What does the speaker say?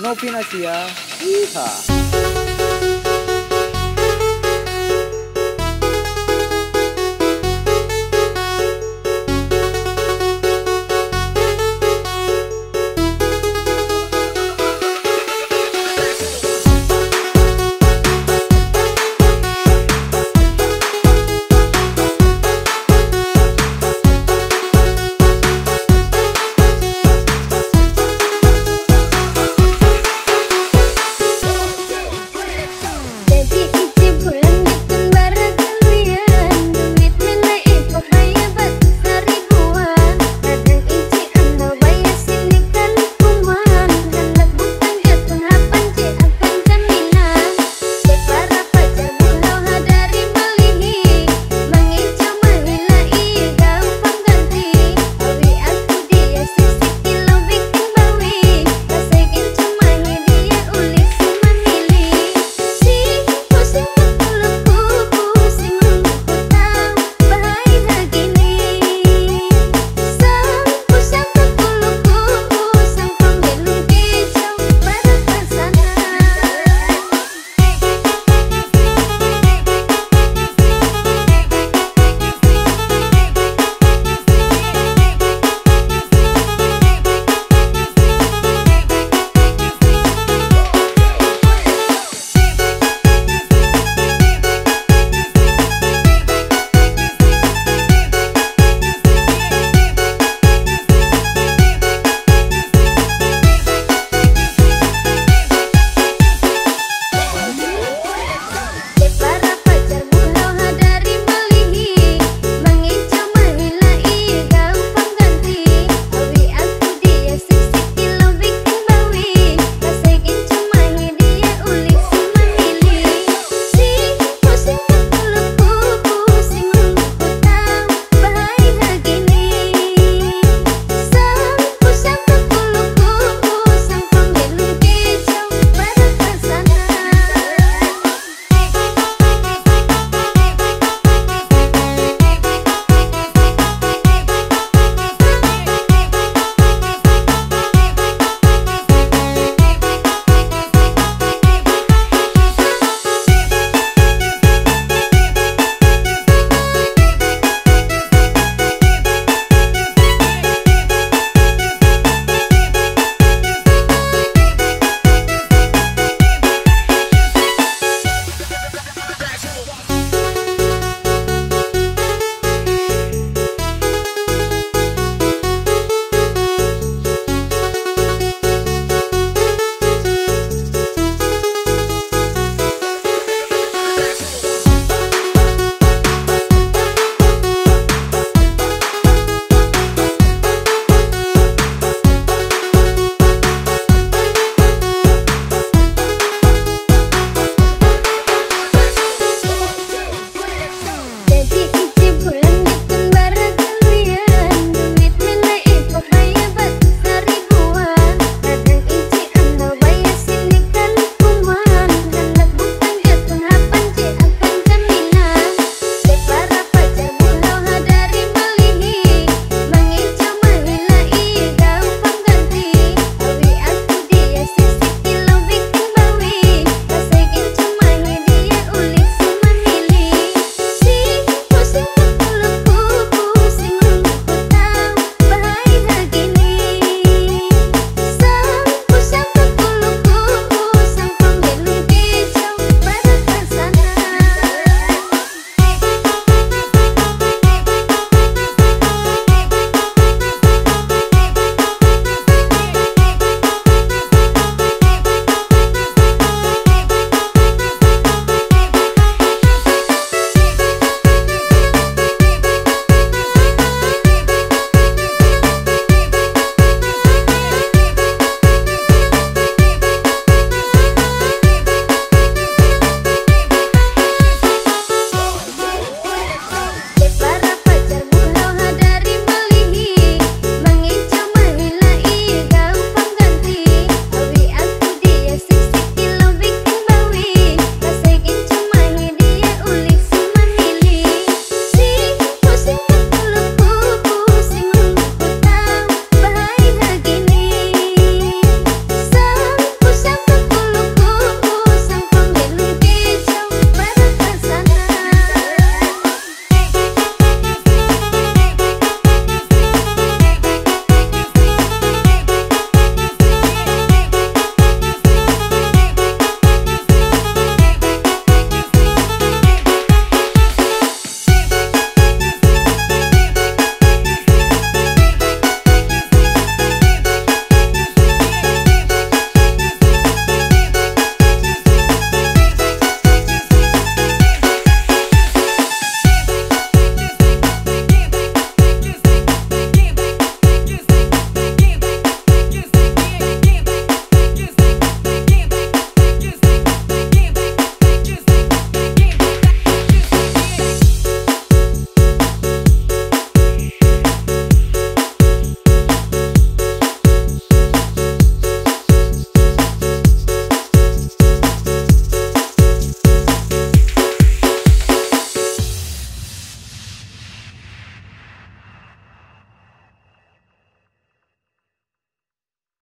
No Pinasia. Yeehaw.